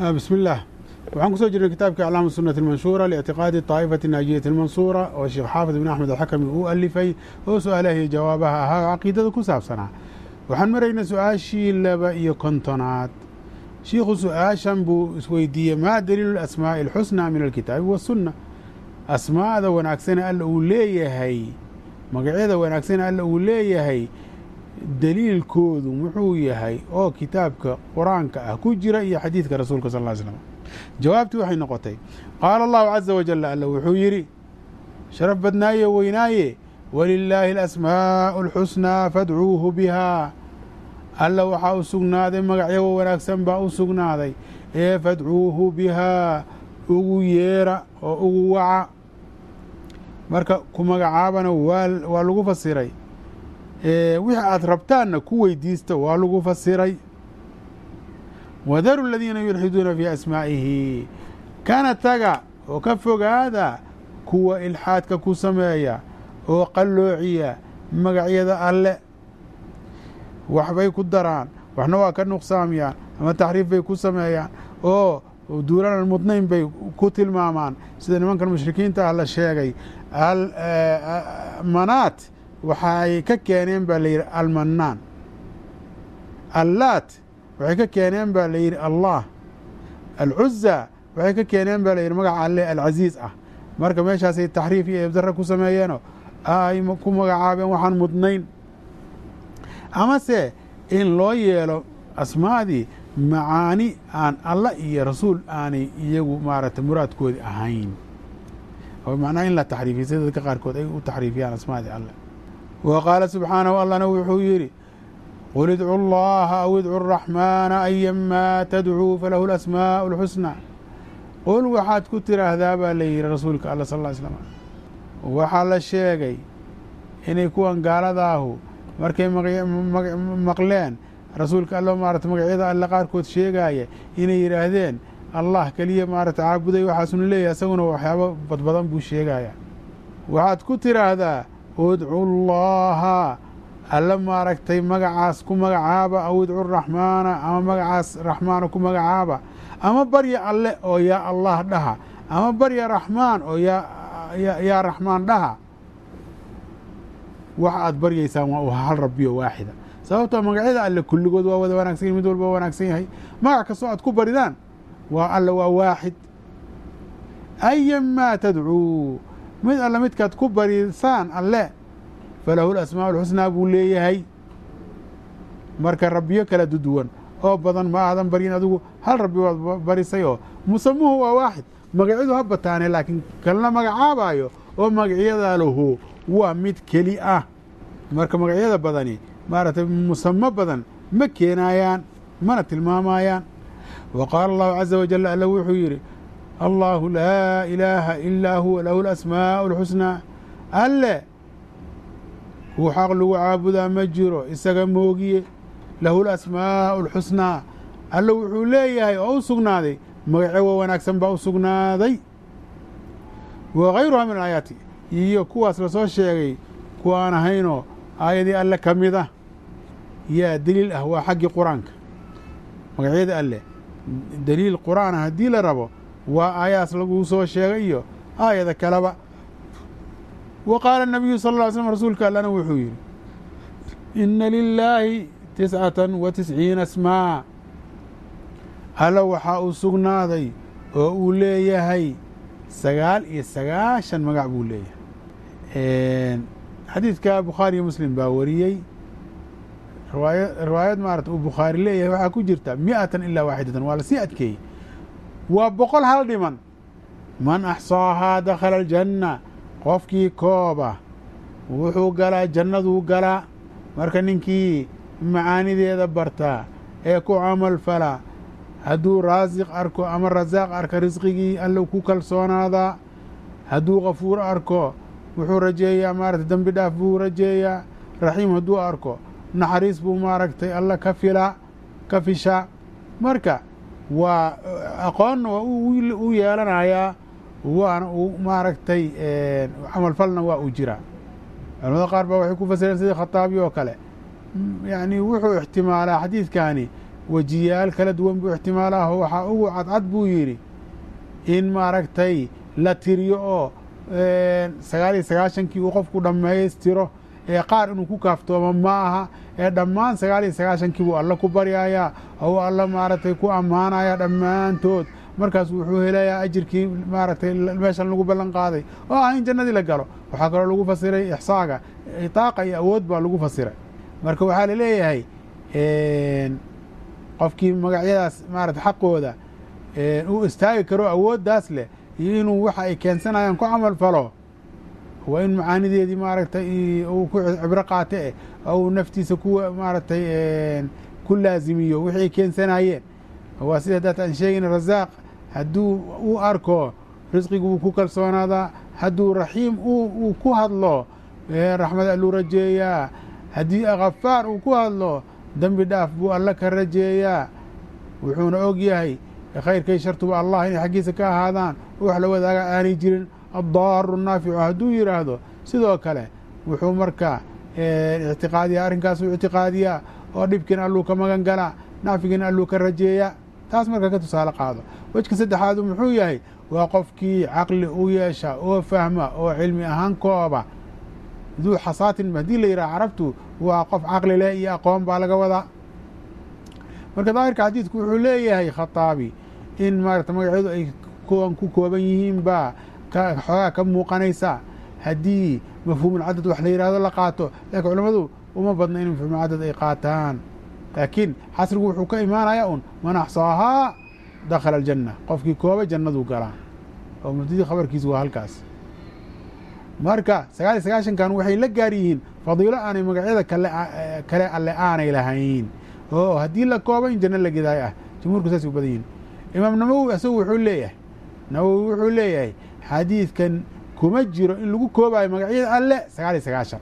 bismi illaah waxaan ku soo jirnay kitaabka aclaamu sunati almanshuura liictiqaadi taa'ifati naajiyati almansuura oo sheekh xaafid ibn axmed alxakami uu alifay oo su'aalahiyo jawaabaha ahaa caqiidada ku saabsanaa. Waxaan maraynay su'aashii laba iyo kontonaad. Shiikhu su'aashan buu isweydiiyey maa daliilu asmaa'i alxusnaa min alkitaabi wasunna asmaa'da wanaagsane alla uu leeyahay magacyada wanaagsane alla uu leeyahay daliilkoodu muxuu yahay oo kitaabka qur'aanka ah ku jira iyo xadiidka rasuulka sal ly slam jawaabtii waxay noqotay qaala allahu caza wajal alla wuxuu yidhi sharaf badnaaye weynaaye walilaahi alasmaa'u alxusnaa fadcuuhu bihaa alla waxaa u sugnaaday magacyago wanaagsan baa u sugnaaday ee fadcuuhu bihaa ugu yeera oo ugu waca. Marka ku magacaabana waa lagu fasiray wixii aad rabtaanna ku weydiista waa lagu fasiray. Wadaru aladiina yulxiduuna fii asmaa'ihi. Kana taga oo ka fogaada kuwa ilxaadka ku sameeya oo qalloociya magacyada alle. Waxbay ku daraan waxna waa ka nuqsaamiyaan ama taxriif bay ku sameeyaan oo duulaan mudnayn bay ku tilmaamaan. Sida nimankan mushrikiinta ah la sheegay manaat waxay ka keeneen baa la yidhi almanaan allaat waxay ka keeneen baa la yidhi allah. Alcuza waxay ka keeneen baa la yidhi magaca alle alcasiiz ah. Marka meeshaasay taxriif iyo eebdarra ku sameeyeenoo ay ku magacaabeen waxaan mudnayn. Amase in loo yeelo asmaadii macaani aan alla iyo rasuul aanay iyagu maaragtay muraadkoodi ahayn. Oo macnaha in la taxriifiya sida dadka qaarkood ay u taxriifiyaan asmaadii alle wa qaala subxaanahu allana wuxuu yidhi qul idcu llaha aw idcu araxmaana ayamaa tadcuu falahu alasmaa'u alxusnaa qul waxaad ku tiraahdaa baa la yidhi rasuulka alla sal ly slam waxaa la sheegay inay kuwan gaaladaahu markay maqleen rasuulka alla maarata magacyada alle qaarkood sheegaaya inay yidhaahdeen allah keliya maarata caabuday waxaasuna leeyahay isaguna waxyaabo badbadan buu sheegaya waxaad ku tiraahdaa udcu llaha. Alle maaragtay magacaas ku magacaaba aw idcu raxmaana ama magacaas raxmaana ku magacaaba. Ama barya alle oo yaa allah dhaha. Ama barya raxmaan oo yaa raxmaan dhaha. Wax aad baryaysaan waa hal rabbiyo waaxida. Sababtoo magacyada alle kulligood waa wada wanaagsan yahy mid walba waa wanaagsan yahay. Magac kastoo aad ku baridaan waa alle waa waaxid. Ayamaa tadcuu mid alle midkaad ku barisaan alle falahu lasmaa alxusnaa buu leeyahay. Marka rabbiyo kala duduwan oo badan ma aadan baryin adigu hal rabbi waad barisay oo musamuhu waa waaxid. Magacyadu ha bataane laakiin kalna magacaabaayo oo magacyada lahu waa mid keli ah. Marka magacyada badani maaragtay musamo badan ma keenaayaan mana tilmaamayaan wa qaala allahu caza wajal alla wuxuu yidhi allaahu laa ilaaha ilaa huwa lahu lasmaa'u alxusnaa alle kuu xaq lagu caabudaa ma jiro isaga moogiye lahu lasmaa'u alxusnaa alle wuxuu leeyahay oo u sugnaaday magacyo wanaagsan baa u sugnaaday. Wa gayruha min alaayaati. Iyo kuwaas la soo sheegay kuwa aan ahaynoo aayadii alle ka mid ah. Yaa deliil ah waa xaggii qur'aanka. Magacyada alle deliil qur'aan ah haddii la rabo waa aayaas laguu soo sheegay iyo aayada kaleba. Wa qaala الnabiyu sal ll ly slm rasuulka allana wuxuu yidhi ina lilaahi tiscatan wa tisciina asmaa. Alla waxaa uu sugnaaday oo uu leeyahay sagaal iyo sagaashan magac buu leeyahay. Xadiidka bukhaari iyo muslim baa wariyey. Riwaaya riwaayad maarata uu bukhaari leeyahay waxaa ku jirta mi'atan ilaa waaxidatan waa la sii adkeeyey waa boqol hal dhiman. Man axsaahaa dakhala aljanna qofkii kooba wuxuu galaa jannaduu galaa. Marka ninkii macaanideeda bartaa ee ku camal falaa hadduu raasiq arko ama rasaaq arka risqigii alla ku kalsoonaadaa hadduu kafuur arko wuxuu rajeeyaa maaragtay dembi dhaaf buu rajeeyaa raxiim hadduu arko naxariis buu maaragtay alla ka filaa ka fishaa marka waa aqoonna waa u yeelanayaa waana uu maaragtay camal falna waa uu jiraa. Culamada qaar baa waxay ku fasireen sidii khataabi oo kale. Yacni wuxuu ixtimaalaa xadiidkani wejiyaal kala duwan buu ixtimaalaho waxaa ugu cadcad buu yidhi in maaragtay la tiriyo oo sagaal iyo sagaashankii uu qofku dhammaystiro ee qaar inuu ku kaaftoomo ma aha ee dhammaan sagaal iyo sagaashankii buu alla ku baryayaa. Oo alla maaragtay ku ammaanaya dhammaantood. Markaas wuxuu helayaa ajirkii maaragtay meeshan lagu ballan qaaday. Oo ah in jannadii la galo. Waxaa kaloo lagu fasiray ixsaaga. Itaaqa iyo awood baa lagu fasiray. Marka waxaa la leeyahay qofkii magacyadaas maarata xaqooda uu istaagi karo awooddaas leh iyo inuu waxa ay keensanayaan ku camal falo waa in macaanideedii maaragtay uu ku cibro qaate eh uu naftiisa ku maaragtay ku laazimiyo wixii ay keensanayeen. Waa sida haddaat aan sheegayna rasaaq hadduu u arko risqigu wuu ku kalsoonaadaa hadduu raxiim uu ku hadlo raxmad alluu rajeeyaa haddii khafaar uu ku hadlo dembi dhaaf buu alla ka rajeeyaa. Wuxuuna og yahay khayrkay shartuba allah inay xaggiisa ka ahaadaan wax la wadaaga aanay jirin addaaru naaficu hadduu yidhaahdo sidoo kale wuxuu marka ictiqaadiyaa arrinkaasuu ictiqaadiyaa oo dhibkiina alluu ka magan galaa nacfigiina alluu ka rajeeyaa taas marka ka tusaale qaado wejka saddexaadu muxuu yahay waa qofkii caqli u yeesha oo fahma oo cilmi ahaan kooba duu xasaatin haddii la yidhaha carabtu waa qof caqli leh iyo aqoon baa laga wadaa marka daahirka xadiidku wuxuu leeyahay khataabi in maarata magacyadu ay kuwan ku kooban yihiin baa xoogaa ka muuqanaysa haddii mafhuumulcadad wax la yidhahdo la qaato laakiin culammadu uma badna in mafhuumulcadad ay qaataan. Laakiin xasrigu wuxuu ka imaanaya un man axsaahaa dakhala aljanna. Qofkii kooba jannaduu galaa. Oo mubtadii khabarkiisu waa halkaas. Marka sagaal iyo sagaashankan waxay la gaar yihiin fadiilo aanay magacyada kale alle aanay lahayn. Oo haddii la kooba in janno la gedaayo ah jumhuurku saasay u badan yihiin imaam nawowi isagu wuxuu leeyahay nawowi wuxuu leeyahay xadiidkan kuma jiro in lagu koobayo magacyada alle sagaal iyo sagaashan.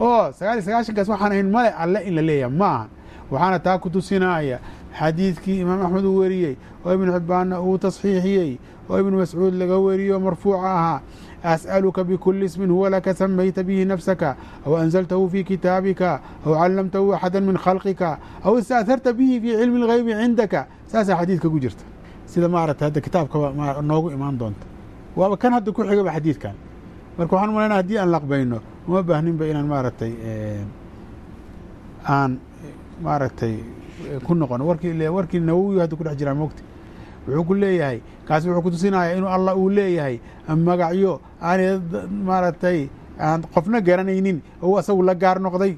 Oo sagaal iyo sagaashankaas waxaan ahayn male alle in la leeyahay ma aha. Waxaana taa ku tusinaya xadiidkii imaam axmed uu weriyey oo ibnu xibbaanna uu tasxiixiyey oo ibnu mascuud laga weriyo marfuuca ahaa. As'aluka bikuli ismin huwa laka samayta bihi nafsaka aw anzaltahu fi kitaabika aw callamtahu axada min khalqika aw istaaharta bihi fii cilmi اlgaybi cindaka saasaa xadiidka ku jirta. Sida maarata hadda kitaabkaba noogu imaan doonta waaba kan hadda ku xigaba xadiidkan. Marka waxaan malayna haddii aan laqbayno uma baahninba inaan maaragtay aan maaragtay ku noqono. Warkii warkii nawowi hadda ku dhex jiraa mogta wuxuu ku leeyahay kaasi wuxuu kutusinaya inuu allah uu leeyahay magacyo aanay maaragtay aan qofna garanaynin ou asagu la gaar noqday.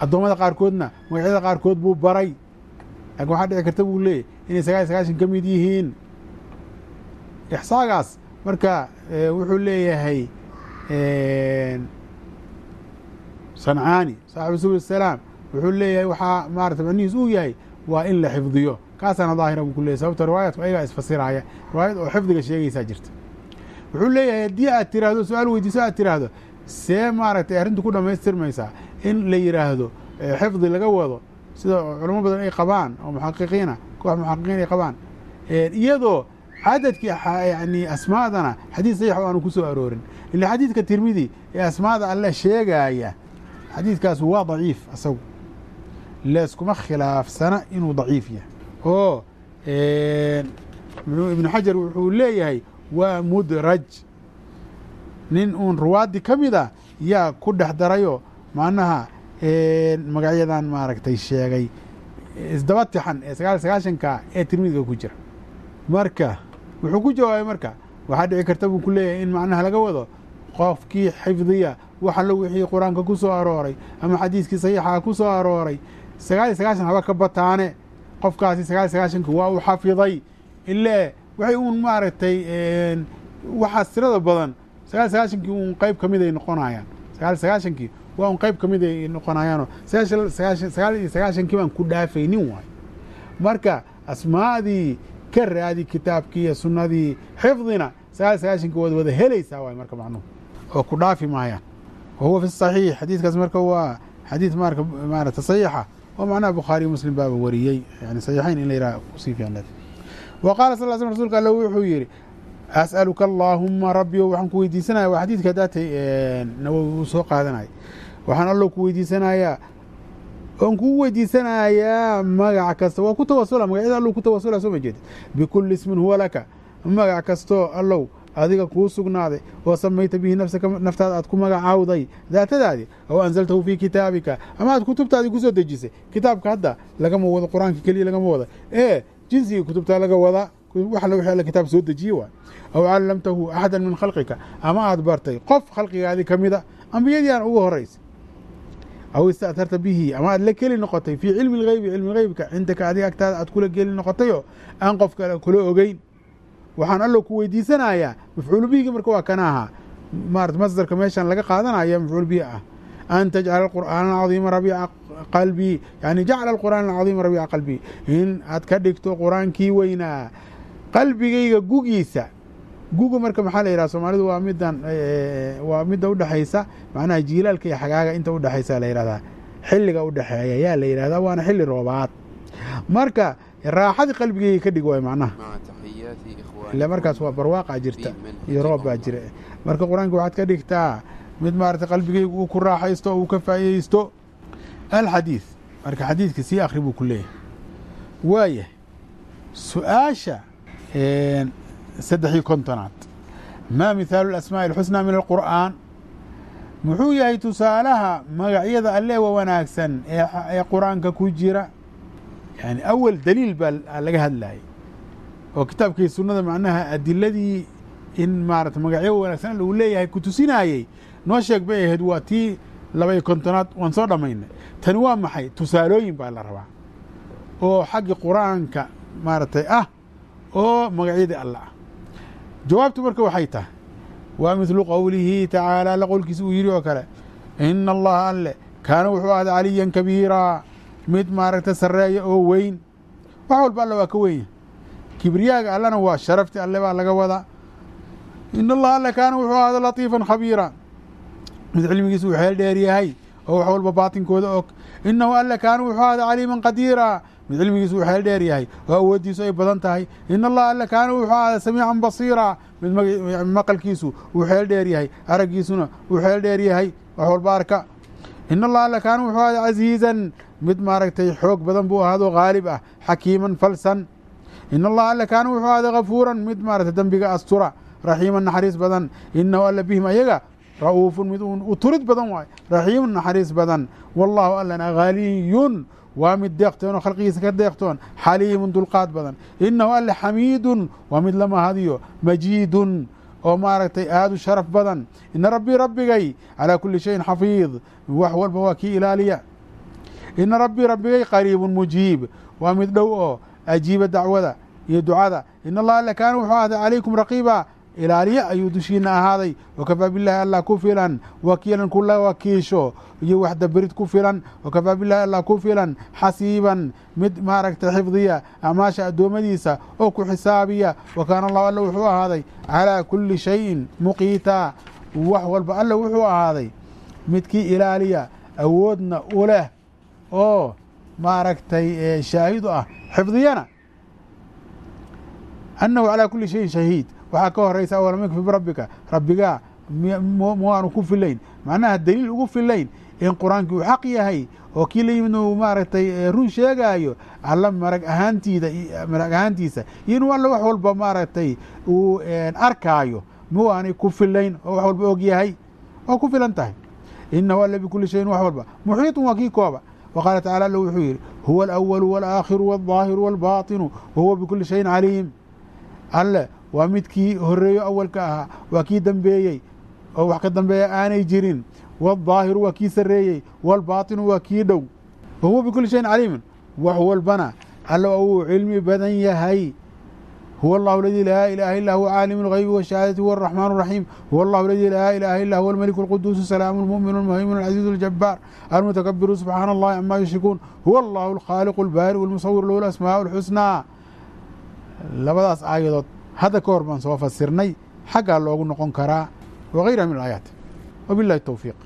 Addoommada qaarkoodna magacyada qaarkood buu baray. Laakiin waxaa dhici karta buu leeyahy inay sagaal sagaashan ka mid yihiin ixsaagaas marka wuxuu leeyahay sancaani saaxibu subul salaam wuxuu leeyahay waxaa maarata macnihiis uu yahay waa in la xifdiyo. Kaasaana daahira buu ku leyahy sababto riwaayadku ayagaa isfasiraya. Riwaayad oo xifdiga sheegaysaa jirta. Wuxuu leeyahay haddii aad tiraahdo su'aal weydiiso aad tiraahdo see maaragtay arrintu ku dhammaystirmaysaa in la yidhaahdo xifdi laga wado sida culamo badan ay qabaan oo muxaqiqiina koox muxaqiqiin ay qabaan iyadoo cadadkii yani asmaadana xadiid saxiix aanu ku soo aroorin. Ila xadiidka tirmidi ee asmaada alle sheegaaya xadiidkaas waa daciif asagu. Leeskuma khilaafsana inuu daciif yahay. Oo ibnu xajar wuxuu leeyahay waa mudraj. Nin uun ruwaaddi ka mid a yaa ku dhex darayo macnaha magacyadan maaragtay sheegay isdaba tixan ee sagaal sagaashanka ee tirmidiga ku jira. Marka wuxuu ku jawaabay marka waxaa dhici karta buu ku leeyahay in macnaha laga wado qofkii xifdiya wax allo wixii qur'aanka ku soo arooray ama xadiiskii saxiixaa ku soo arooray. Sagaal iyo sagaashan haba ka bataane. Qofkaasi sagaal iyo sagaashanka waa uu xafiday. Ile waxay uun maaragtay waxaas tirada badan sagaal sagaashankii uun qeyb ka mid ay noqonayaan. Sagaal sagaashankii waa un qeyb ka mid ay noqonayaanoo. Sagaal iyo sagaashankii baan ku dhaafaynin waay. Marka asmaadii ka raadi kitaabkii iyo sunnadii xifdina sagaal iyo sagaashankii waad wada helaysaa waay marka macnuhu oo ku dhaafi maayaan. Wa huwa fi saxiix xadiidkaas marka waa xadiid marka maarata saxiixa oo macnaha bukhaariyo muslim baaba wariyey yani saxiixayn in la yidhaha ku sii fiicneed wa qaala sal l sl rsulka alle wuxuu yidhi as'aluka allaahuma rabbiyo waxaan ku weydiisanaya waa xadiidka daatay nawowi uu soo qaadanaya waxaan allo ku weydiisanayaa oon kugu weydiisanayaa magac kasta. Waa ku tawasula magacyada allow ku tawasula soo ma jeedid bikulli ismin huwa laka. Magac kastoo allow adiga kuu sugnaaday oo samayta bihi nafsaka naftaada aad ku magacaawday daatadaadii aw anzaltahu fii kitaabika. Ama aad kutubtaadii ku soo dejisay kitaabka hadda lagama wado qur'aanka keliya lagama wada. Ee jinsigii kutubtaa laga wada wax alla wixii alla kitaab soo dejiye waay aw callamtahu axadan min khalqika. Ama aad bartay qof khalqigaadii ka mida ambiyadii aan ugu horaysay aw ista'tarta bihi ama aad la keli noqotay fii cilmi lgheybi cilmi heybka cindaka adiga agtaada aad kula geli noqotayoo aan qof kale kula ogeyn waxaan allo ku weydiisanayaa mafcuulu bihigi marka waa kana ahaa maarata masdarka meeshaan laga qaadanaya mafcuul bihi ah an tajcala alqur'aana alcadiima rabiica qalbii yani jacala alqur'aana alcadiima rabiica qalbii in aad ka dhigto qur'aankii weynaa qalbigayga gugiisa guga marka maxaa la yidhaha soomaalidu waa midan waa midda udhexaysa macnaha jiilaalka iyo xagaaga inta udhexaysa la yidhahdaa xilliga udhexeeya yaa la yidhahdaa waana xilli roobaad. Marka raaxadii qalbigayga ka dhig waay macnaha. Ila markaas waa barwaaqaa jirta iyo roob baa jira. Marka qur'aanka waxaad ka dhigtaa mid maarata qalbigayga uu ku raaxaysto oo uu ka faa'iideysto alxadiid marka xadiidka sii akri buu ku leeyahay. Waaya su'aasha saddex iyo kontonaad. Maa mihaalu alasmaaءi اlxusnaa min alqur'aan? Muxuu yahay tusaalaha magacyada alle wa wanaagsan ee qur'aanka ku jira? Yani awal daliil baa laga hadlayay oo kitaabkii sunnada macnaha adiladii in maarata magacyo wanaagsan uu leeyahay ku tusinaayey noo sheeg bay ahayd waa tii labaiyo kontonaad waan soo dhammaynay. Tani waa maxay? Tusaalooyin baa la rabaa. Oo xaggi qur'aanka maaragtay ah oo magacyadii alle ah jawaabtu marka waxay tahay waa midlu qowlihi tacaala alla qowlkiisa uu yidhi oo kale ina allaha alle kaana wuxuu ahda caliyan kabiiraa mid maaragta sarreeya oo weyn. Wax walba alle waa ka wenya kibriyaaga allena waa sharafti alle baa laga wadaa. Ina allaha alle kaana wuxuu ahda latiifan khabiira. Mid cilmigiisa uu xeel dheer yahay oo wax walba baatinkooda og. Inahu alle kaana wuxuu ahda caliiman qadiira mid cilmigiisu xeel dheer yahay oo awooddiisu ay badan tahay. In allaha alle kaana wuxuu ahda samiican basiira. Mid maqalkiisu uu xeel dheer yahay araggiisuna uu xeel dheer yahay. Wax walba arka in allaha alle kaana wuxuu ahda casiizan. Mid maaragtay xoog badan buu ahaadoo haalib ah xakiiman falsan. In allaha alle kaana wuxuu ahda hafuuran mid maaragtay dembiga astura raxiiman naxariis badan. Inahu alle bihim ayaga ra'uufun mid u turid badan waay raxiimun naxariis badan. Wallaahu allana ghaliyun waa mid deeqtoon oo khalqigiisa ka deeqtoon xaliimun dulqaad badan. Inahu alle xamiidun waa mid la mahadiyo majiidun oo maaragtay aad u sharaf badan. Ina rabbii rabbigay calaa kuli shayin xafiid wax walba waa kii ilaaliya. Ina rabbii rabbigay qariibun mujiib waa mid dhow oo ajiiba dacwada iyo ducada. In allaha alle kaana wuxuu ahday calaykum raqiiba ilaaliye ayuu dushiina ahaaday. Wakafaa bilahi allah ku filan wakiilan kula wakiisho. Iyo waxdaberid ku filan wakafaa bilahi allah ku filan xasiiban. Mid maaragtay xifdiya. Acmaasha addoommadiisa. Oo ku xisaabiya. Wa kaana allahu alle wuxuu ahaaday. Calaa kuli shayin muqiitaa wax walba alle wuxuu ahaaday. Midkii ilaaliya. Awoodna u leh. Oo maaragtay shaahidu ah. Xifdiyana. Annahu calaa kuli shayin shahiid waxaa ka horaysa awalam yakfi birabbika rabbigaa muwaanu ku filayn macnaha daliil ugu filayn in qur-aankii uu xaq yahay oo kii la yimid uu maaragtay run sheegaayo alla marag ahaantiida marag ahaantiisa iyo inuu alla wax walba maaragtay uu arkaayo muwaanay ku filayn oo wax walba og yahay oo ku filan tahay inahu alla bikuli shayin wax walba muxiiطun waa kii kooba wa qaala tacala alla wuxuu yidhi huwa alawalu walaakhiru walظaahiru walbaطinu wa huwa bikuli shayin caliim alle waa midkii horeeyo awalka ahaa waa kii dambeeyey oo wax ka dambeeya aanay jirin waaldaahiru waa kii sarreeyey waalbaatinu waa kii dhow wa huwa bikuli shayin caliimun wax walbana alle uu cilmi badan yahay huwa allahu aladii laa ilaaha illa huwa caalimu اlghaybi washahaadati huwa araxmaan الraxiim huwa allahu aladii laa ilaaha illa huwa almeliku اlquduusu salaamu اlmu'minu اlmuhaymin alcaziizu اljabbaar almutakabiru subxaana allahi cama yushrikuun huwa allahu alkhaaliqu اlbaari'u اlmusawir lahu alasmaa'u اlxusnaa labadaas aayadood hadda ka hor baan soo fasirnay xaggaa loogu noqon karaa wakayra min alaayaat. Wabillahi towfiiq